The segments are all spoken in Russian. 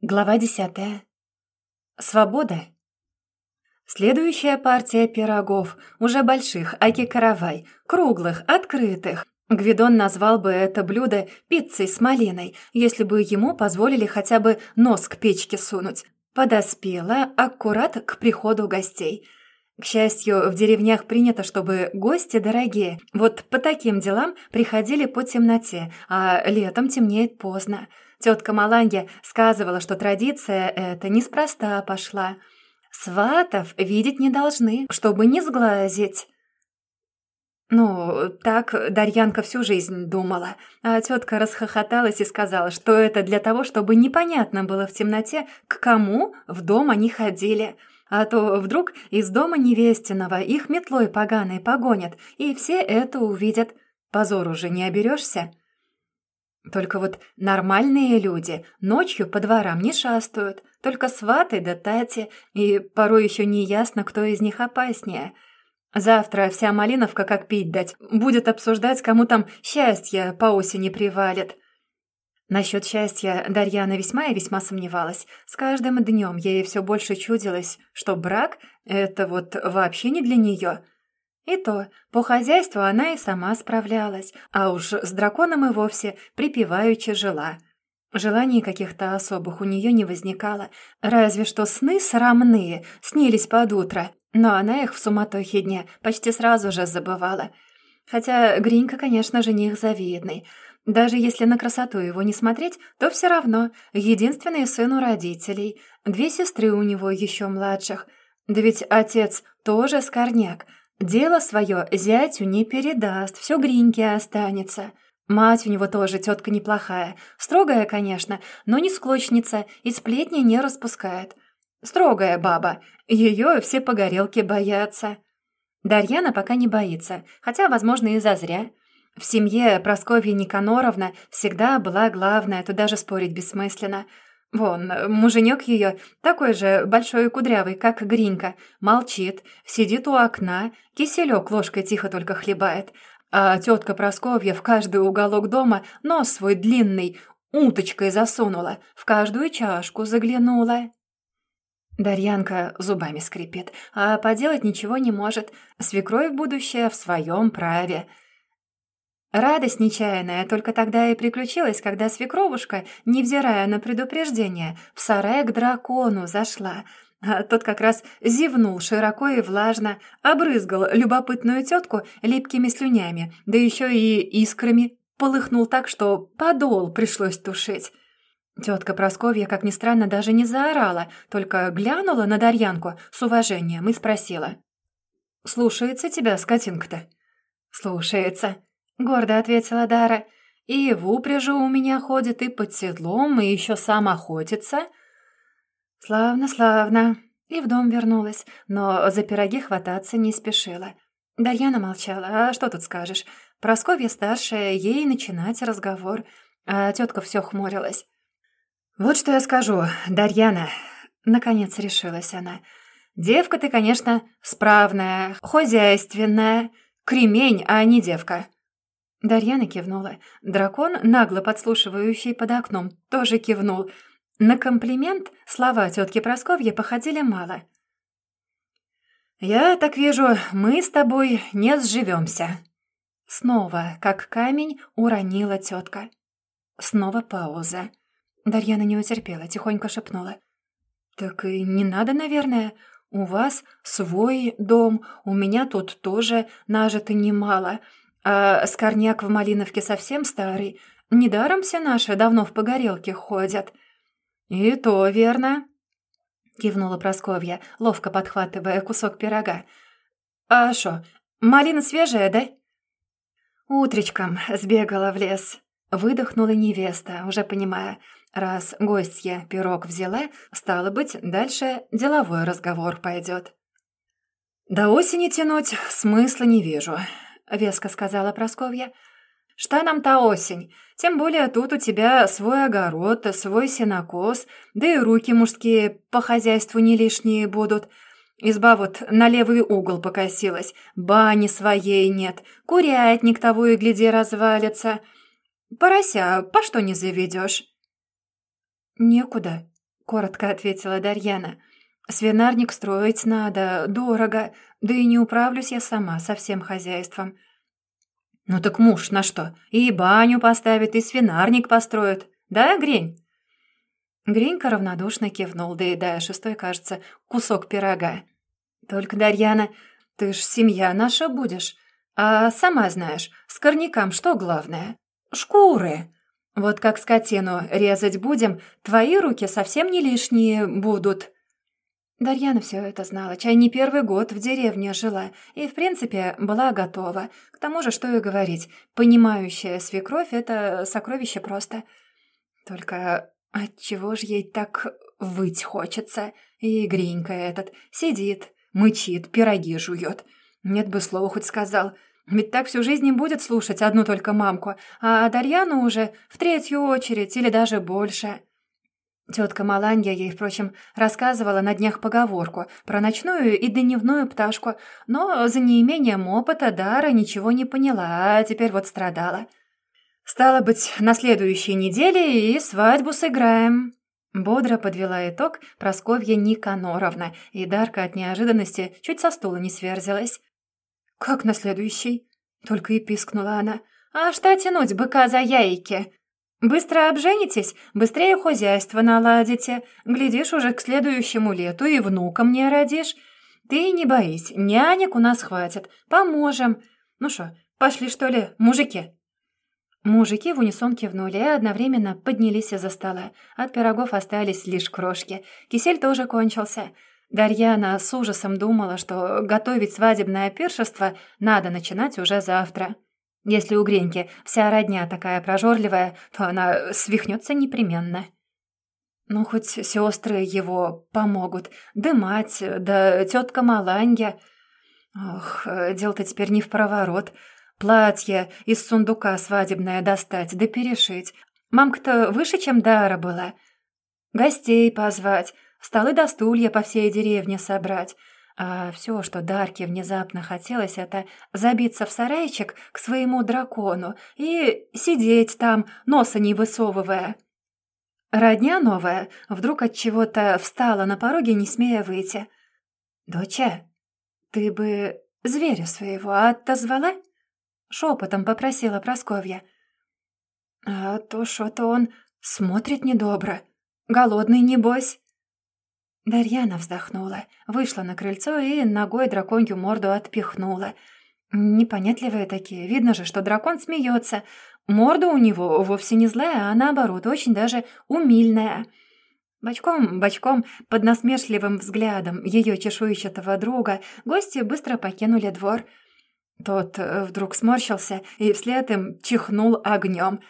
Глава десятая. Свобода. Следующая партия пирогов, уже больших, аки-каравай, круглых, открытых. Гвидон назвал бы это блюдо пиццей с малиной, если бы ему позволили хотя бы нос к печке сунуть. Подоспела аккурат к приходу гостей. К счастью, в деревнях принято, чтобы гости дорогие. Вот по таким делам приходили по темноте, а летом темнеет поздно. Тетка Маланья сказывала, что традиция эта неспроста пошла. Сватов видеть не должны, чтобы не сглазить. Ну, так Дарьянка всю жизнь думала, а тетка расхохоталась и сказала, что это для того, чтобы непонятно было в темноте, к кому в дом они ходили. А то вдруг из дома невестиного их метлой поганой погонят, и все это увидят. Позор уже не оберешься. Только вот нормальные люди ночью по дворам не шастают, только сваты да тати, и порой еще не ясно, кто из них опаснее. Завтра вся Малиновка, как пить дать, будет обсуждать, кому там счастье по осени привалит. Насчет счастья Дарьяна весьма и весьма сомневалась. С каждым днем ей все больше чудилось, что брак — это вот вообще не для нее — и то, по хозяйству она и сама справлялась, а уж с драконом и вовсе припеваючи жила. Желаний каких-то особых у нее не возникало, разве что сны срамные снились под утро, но она их в суматохе дня почти сразу же забывала. Хотя Гринька, конечно, жених завидный. Даже если на красоту его не смотреть, то все равно единственный сын у родителей, две сестры у него еще младших. Да ведь отец тоже скорняк — Дело свое зятю не передаст, все гриньке останется. Мать у него тоже тетка неплохая, строгая, конечно, но не склочница и сплетни не распускает. Строгая баба, ее все погорелки боятся. Дарьяна пока не боится, хотя, возможно, и зазря. В семье Прасковья Никаноровна всегда была главная, тут даже спорить бессмысленно – Вон, муженек ее, такой же большой и кудрявый, как Гринька, молчит, сидит у окна, киселек ложкой тихо только хлебает, а тетка Просковья в каждый уголок дома нос свой длинный уточкой засунула, в каждую чашку заглянула. Дарьянка зубами скрипит, а поделать ничего не может. Свекровь будущее в своем праве — Радость нечаянная только тогда и приключилась, когда свекровушка, невзирая на предупреждение, в сарай к дракону зашла. А тот как раз зевнул широко и влажно, обрызгал любопытную тетку липкими слюнями, да еще и искрами, полыхнул так, что подол пришлось тушить. Тетка Просковья, как ни странно, даже не заорала, только глянула на Дарьянку с уважением и спросила. «Слушается тебя скотинка-то?» «Слушается», — гордо ответила Дара. «И в упряжи у меня ходит, и под седлом, и еще сам охотится». «Славно, славно». И в дом вернулась, но за пироги хвататься не спешила. Дарьяна молчала. «А что тут скажешь? Просковья старшая, ей начинать разговор». А тетка все хмурилась. «Вот что я скажу, Дарьяна», — наконец решилась она. «Девка ты, конечно, справная, хозяйственная, кремень, а не девка». Дарьяна кивнула. Дракон, нагло подслушивающий под окном, тоже кивнул. На комплимент слова тетки Просковьи походили мало. «Я так вижу, мы с тобой не сживемся». Снова, как камень, уронила тетка. Снова пауза. Дарьяна не утерпела, тихонько шепнула. «Так и не надо, наверное. У вас свой дом, у меня тут тоже нажито немало. А скорняк в Малиновке совсем старый. Недаром все наши давно в погорелке ходят». «И то верно», — кивнула Просковья, ловко подхватывая кусок пирога. «А шо, малина свежая, да?» Утречком сбегала в лес. Выдохнула невеста, уже понимая, раз гостья пирог взяла, стало быть, дальше деловой разговор пойдет. «До осени тянуть смысла не вижу. — веско сказала Просковья. «Что нам та осень? Тем более тут у тебя свой огород, свой сенокос, да и руки мужские по хозяйству не лишние будут. Изба вот на левый угол покосилась, бани своей нет, курятник того и гляди развалится. Порося, по что не заведешь?» «Некуда», коротко ответила Дарьяна. «Свинарник строить надо, дорого, да и не управлюсь я сама со всем хозяйством». «Ну так муж на что? И баню поставит, и свинарник построит. Да, Грень?» Гринька равнодушно кивнул, доедая шестой, кажется, кусок пирога. «Только, Дарьяна, ты ж семья наша будешь. А сама знаешь, с корнякам что главное? Шкуры. Вот как скотину резать будем, твои руки совсем не лишние будут». Дарьяна все это знала, чай не первый год в деревне жила и, в принципе, была готова. К тому же, что и говорить, понимающая свекровь — это сокровище просто. Только отчего ж ей так выть хочется? И Гринька этот сидит, мычит, пироги жует. Нет бы слова хоть сказал. Ведь так всю жизнь не будет слушать одну только мамку, а Дарьяну уже в третью очередь или даже больше. Тетка Маланья ей, впрочем, рассказывала на днях поговорку про ночную и дневную пташку, но за неимением опыта Дара ничего не поняла, а теперь вот страдала. «Стало быть, на следующей неделе и свадьбу сыграем», Бодро подвела итог Просковья Никаноровна, и Дарка от неожиданности чуть со стула не сверзилась. «Как на следующий?» — только и пискнула она. «А что тянуть быка за яйки? Быстро обженитесь, быстрее хозяйство наладите. Глядишь, уже к следующему лету и внука мне родишь. Ты не боись, нянек у нас хватит, поможем. Ну что, пошли что ли, мужики?» Мужики в унисон кивнули и одновременно поднялись из-за стола. От пирогов остались лишь крошки. Кисель тоже кончился. Дарьяна с ужасом думала, что готовить свадебное пиршество надо начинать уже завтра. Если у Греньки вся родня такая прожорливая, то она свихнется непременно. Ну, хоть сестры его помогут, да мать, да тетка Маланья. Ох, дело-то теперь не в проворот. Платье из сундука свадебное достать да перешить. Мамка-то выше, чем Дара была. Гостей позвать, столы до стулья по всей деревне собрать. А все, что Дарке внезапно хотелось, это забиться в сарайчик к своему дракону и сидеть там, носа не высовывая. Родня новая вдруг от чего-то встала на пороге, не смея выйти. «Доча, ты бы зверя своего отозвала?» Шепотом попросила Просковья. «А то что-то он смотрит недобро. Голодный, небось». Дарьяна вздохнула, вышла на крыльцо и ногой драконью морду отпихнула. Непонятливые такие, видно же, что дракон смеется. Морда у него вовсе не злая, а наоборот, очень даже умильная. Бочком, бочком, под насмешливым взглядом ее чешуйчатого друга, гости быстро покинули двор — тот э, вдруг сморщился и вслед им чихнул огнем.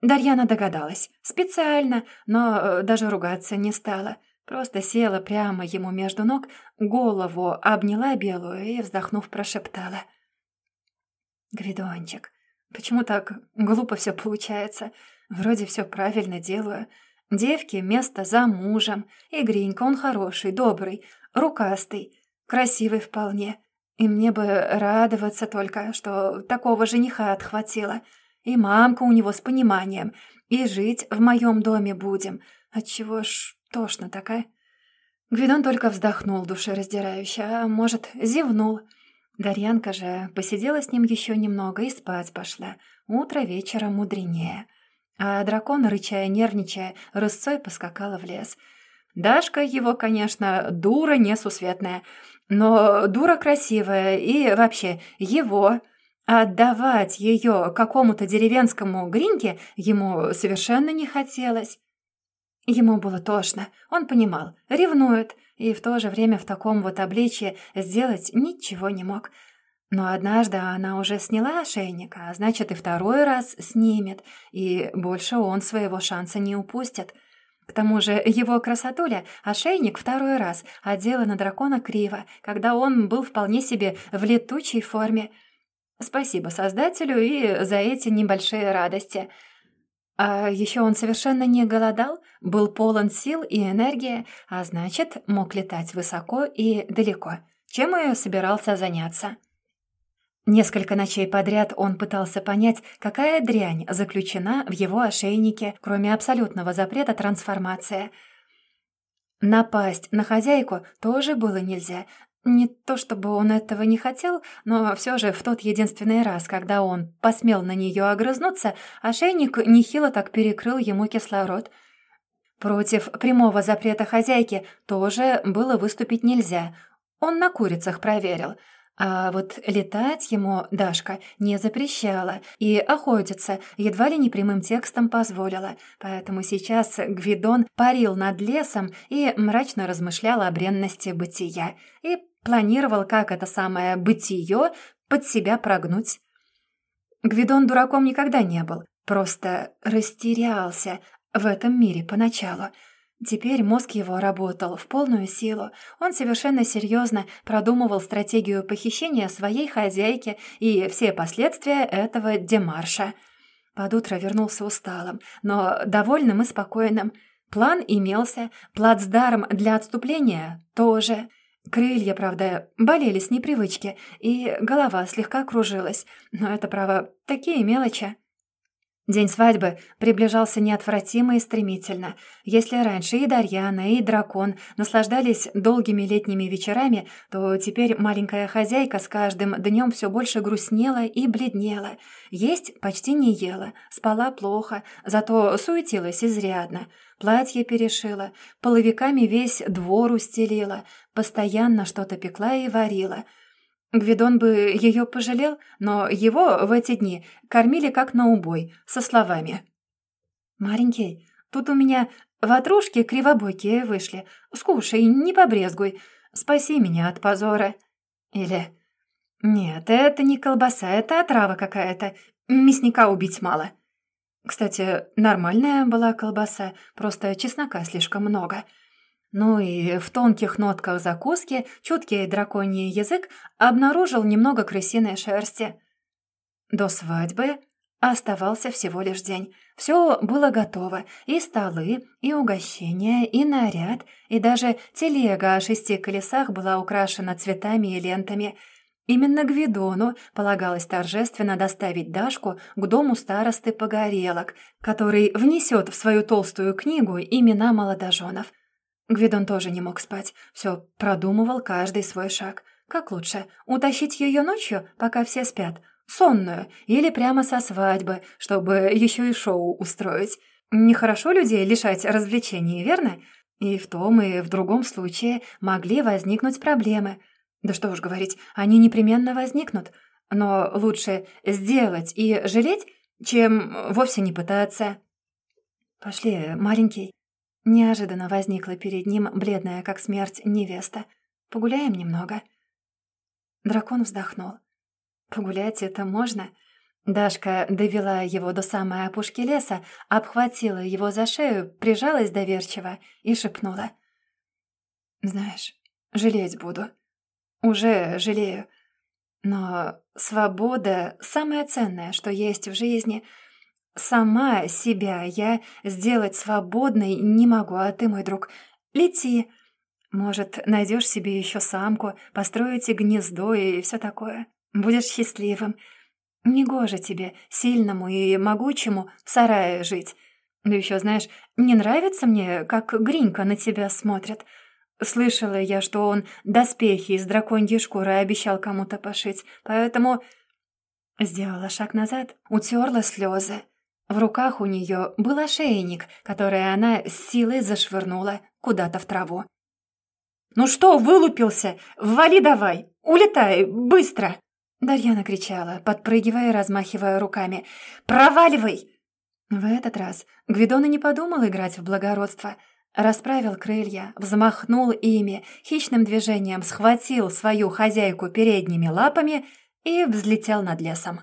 Дарьяна догадалась. Специально, но э, даже ругаться не стала. Просто села прямо ему между ног, голову обняла белую и, вздохнув, прошептала. «Гвидончик, почему так глупо все получается? Вроде все правильно делаю. Девке место за мужем. И Гринька, он хороший, добрый, рукастый, красивый вполне. И мне бы радоваться только, что такого жениха отхватило. И мамка у него с пониманием. И жить в моем доме будем. Отчего ж тошно такая? Гвидон только вздохнул душераздирающе, а может, зевнул. Дарьянка же посидела с ним еще немного и спать пошла. Утро вечера мудренее. А дракон, рычая, нервничая, рысцой поскакала в лес. Дашка его, конечно, дура несусветная — но дура красивая и вообще его. Отдавать ее какому-то деревенскому гриньке ему совершенно не хотелось. Ему было тошно, он понимал, ревнует, и в то же время в таком вот обличье сделать ничего не мог. Но однажды она уже сняла ошейник, а значит и второй раз снимет, и больше он своего шанса не упустит. К тому же его красотуля ошейник второй раз одела на дракона криво, когда он был вполне себе в летучей форме. Спасибо Создателю и за эти небольшие радости. А еще он совершенно не голодал, был полон сил и энергии, а значит, мог летать высоко и далеко, чем и собирался заняться. Несколько ночей подряд он пытался понять, какая дрянь заключена в его ошейнике, кроме абсолютного запрета трансформации. Напасть на хозяйку тоже было нельзя. Не то чтобы он этого не хотел, но все же в тот единственный раз, когда он посмел на нее огрызнуться, ошейник нехило так перекрыл ему кислород. Против прямого запрета хозяйки тоже было выступить нельзя. Он на курицах проверил — а вот летать ему Дашка не запрещала, и охотиться едва ли не прямым текстом позволила, поэтому сейчас Гвидон парил над лесом и мрачно размышлял о бренности бытия, и планировал, как это самое «бытие» под себя прогнуть. Гвидон дураком никогда не был, просто растерялся в этом мире поначалу — Теперь мозг его работал в полную силу. Он совершенно серьезно продумывал стратегию похищения своей хозяйки и все последствия этого демарша. Под утро вернулся усталым, но довольным и спокойным. План имелся, плацдарм для отступления тоже. Крылья, правда, болели с непривычки, и голова слегка кружилась, но это, право, такие мелочи. День свадьбы приближался неотвратимо и стремительно. Если раньше и Дарьяна, и Дракон наслаждались долгими летними вечерами, то теперь маленькая хозяйка с каждым днем все больше грустнела и бледнела. Есть почти не ела, спала плохо, зато суетилась изрядно. Платье перешила, половиками весь двор устелила, постоянно что-то пекла и варила — Гвидон бы ее пожалел, но его в эти дни кормили как на убой, со словами. «Маленький, тут у меня ватрушки кривобокие вышли. Скушай, не побрезгуй. Спаси меня от позора». Или «Нет, это не колбаса, это отрава какая-то. Мясника убить мало». Кстати, нормальная была колбаса, просто чеснока слишком много. Ну и в тонких нотках закуски чуткий драконий язык обнаружил немного крысиной шерсти. До свадьбы оставался всего лишь день. Все было готово. И столы, и угощения, и наряд, и даже телега о шести колесах была украшена цветами и лентами. Именно Гвидону полагалось торжественно доставить Дашку к дому старосты Погорелок, который внесет в свою толстую книгу имена молодоженов – Гвидон тоже не мог спать, все продумывал каждый свой шаг. Как лучше, утащить ее ночью, пока все спят, сонную, или прямо со свадьбы, чтобы еще и шоу устроить? Нехорошо людей лишать развлечений, верно? И в том, и в другом случае могли возникнуть проблемы. Да что уж говорить, они непременно возникнут. Но лучше сделать и жалеть, чем вовсе не пытаться. «Пошли, маленький», Неожиданно возникла перед ним бледная, как смерть, невеста. «Погуляем немного?» Дракон вздохнул. «Погулять это можно?» Дашка довела его до самой опушки леса, обхватила его за шею, прижалась доверчиво и шепнула. «Знаешь, жалеть буду. Уже жалею. Но свобода — самое ценное, что есть в жизни — Сама себя я сделать свободной не могу, а ты, мой друг, лети. Может, найдешь себе еще самку, построите гнездо и все такое. Будешь счастливым. Негоже тебе, сильному и могучему, в сарае жить. Да еще, знаешь, не нравится мне, как Гринька на тебя смотрит. Слышала я, что он доспехи из драконьей шкуры обещал кому-то пошить, поэтому... Сделала шаг назад, утерла слезы. В руках у нее был ошейник, который она с силой зашвырнула куда-то в траву. «Ну что, вылупился? Вали давай! Улетай! Быстро!» Дарьяна кричала, подпрыгивая и размахивая руками. «Проваливай!» В этот раз Гвидон и не подумал играть в благородство. Расправил крылья, взмахнул ими, хищным движением схватил свою хозяйку передними лапами и взлетел над лесом.